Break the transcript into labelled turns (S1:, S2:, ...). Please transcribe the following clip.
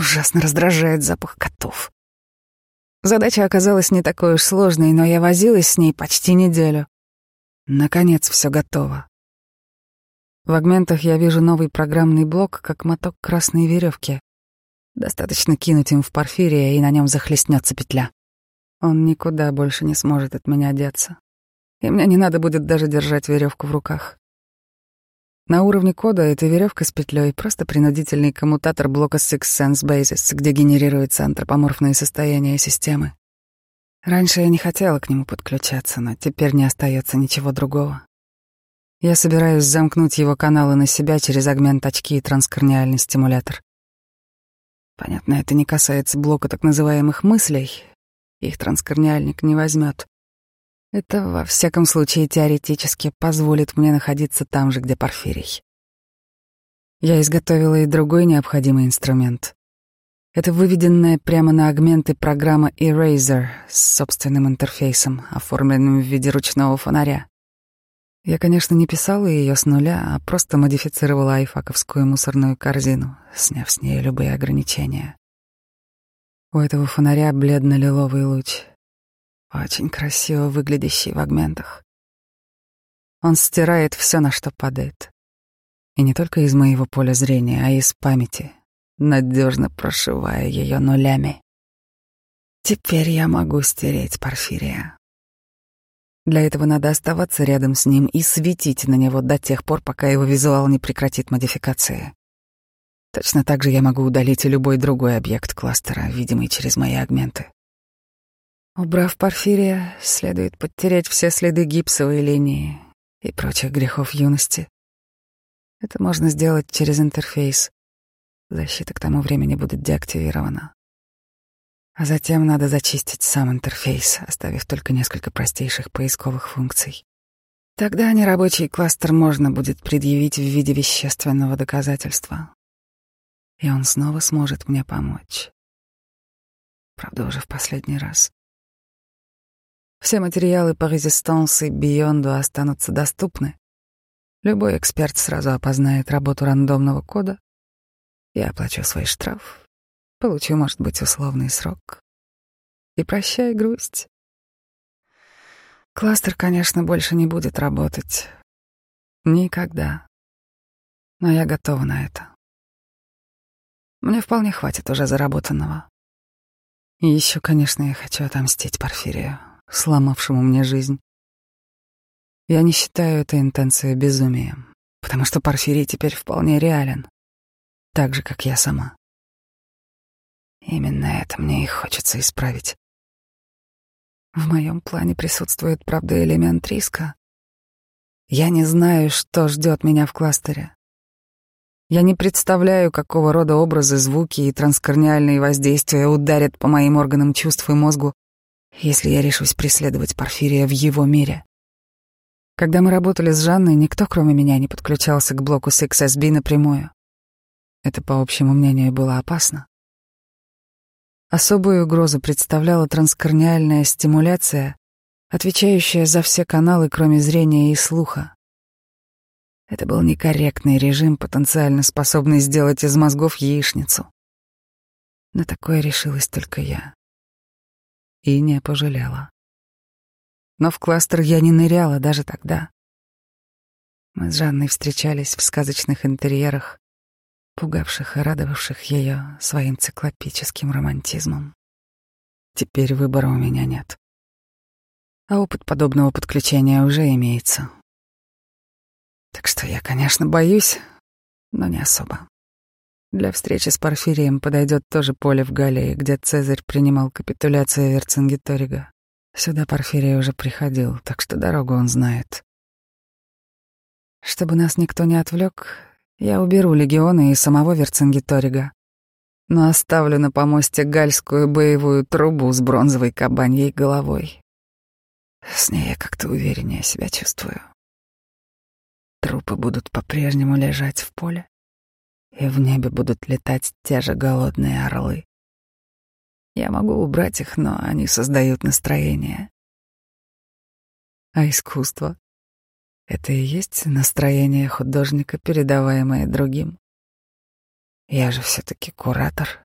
S1: Ужасно раздражает запах котов. Задача оказалась не такой уж сложной, но я возилась с ней почти неделю. Наконец все готово. В агментах я вижу новый программный блок, как моток красной веревки. Достаточно кинуть им в порфирия, и на нем захлестнется петля. Он никуда больше не сможет от меня деться. И мне не надо будет даже держать веревку в руках. На уровне кода эта веревка с петлей просто принудительный коммутатор блока Six Sense Basis, где генерируется антропоморфное состояние системы. Раньше я не хотела к нему подключаться, но теперь не остается ничего другого. Я собираюсь замкнуть его каналы на себя через агмент очки и транскорниальный стимулятор. Понятно, это не касается блока так называемых мыслей. Их транскорниальник не возьмет. Это, во всяком случае, теоретически позволит мне находиться там же, где Порфирий. Я изготовила и другой необходимый инструмент. Это выведенная прямо на агменты программа Eraser с собственным интерфейсом, оформленным в виде ручного фонаря. Я, конечно, не писала ее с нуля, а просто модифицировала айфаковскую мусорную корзину, сняв с нее любые ограничения. У этого фонаря бледно-лиловый луч, очень красиво выглядящий в агментах. Он стирает все, на что падает. И не только из моего поля зрения, а из памяти, надежно прошивая ее нулями. Теперь я могу стереть Порфирия. Для этого надо оставаться рядом с ним и светить на него до тех пор, пока его визуал не прекратит модификации. Точно так же я могу удалить и любой другой объект кластера, видимый через мои агменты. Убрав порфирия, следует подтереть все следы гипсовой линии и прочих грехов юности. Это можно сделать через интерфейс. Защита к тому времени будет деактивирована. А затем надо зачистить сам интерфейс, оставив только несколько простейших поисковых функций. Тогда нерабочий кластер можно будет предъявить в виде вещественного доказательства. И он снова сможет мне помочь. Правда, уже в последний раз. Все материалы по резистанс и бионду останутся доступны. Любой эксперт сразу опознает работу рандомного кода. Я оплачу свой штраф, получу, может быть, условный срок. И прощай грусть. Кластер, конечно, больше не будет работать. Никогда. Но я готова на это. Мне вполне хватит уже заработанного. И еще, конечно, я хочу отомстить Порфирию сломавшему мне жизнь. Я не считаю эту интенцию безумием, потому что Порфирий теперь вполне реален, так же, как я сама. Именно это мне и хочется исправить. В моем плане присутствует, правда, элемент риска. Я не знаю, что ждет меня в кластере. Я не представляю, какого рода образы, звуки и транскорниальные воздействия ударят по моим органам чувств и мозгу если я решусь преследовать Порфирия в его мире. Когда мы работали с Жанной, никто, кроме меня, не подключался к блоку 6SB напрямую. Это, по общему мнению, было опасно. Особую угрозу представляла транскорниальная стимуляция, отвечающая за все каналы, кроме зрения и слуха. Это был некорректный режим, потенциально способный сделать из мозгов яичницу. На такое решилась только я и не пожалела. Но в кластер я не ныряла даже тогда. Мы с Жанной встречались в сказочных интерьерах, пугавших и радовавших ее своим циклопическим романтизмом. Теперь выбора у меня нет. А опыт подобного подключения уже имеется. Так что я, конечно, боюсь, но не особо. Для встречи с Порфирием подойдет тоже поле в Галлии, где Цезарь принимал капитуляцию Верцингеторига. Сюда Порфирий уже приходил, так что дорогу он знает. Чтобы нас никто не отвлек, я уберу легионы и самого Верцингеторига, но оставлю на помосте гальскую боевую трубу с бронзовой кабаньей головой. С ней я как-то увереннее себя чувствую. Трупы будут по-прежнему лежать в поле и в небе будут летать те же голодные орлы. Я могу убрать их, но они создают настроение. А искусство — это и есть настроение художника, передаваемое другим. Я же все-таки куратор.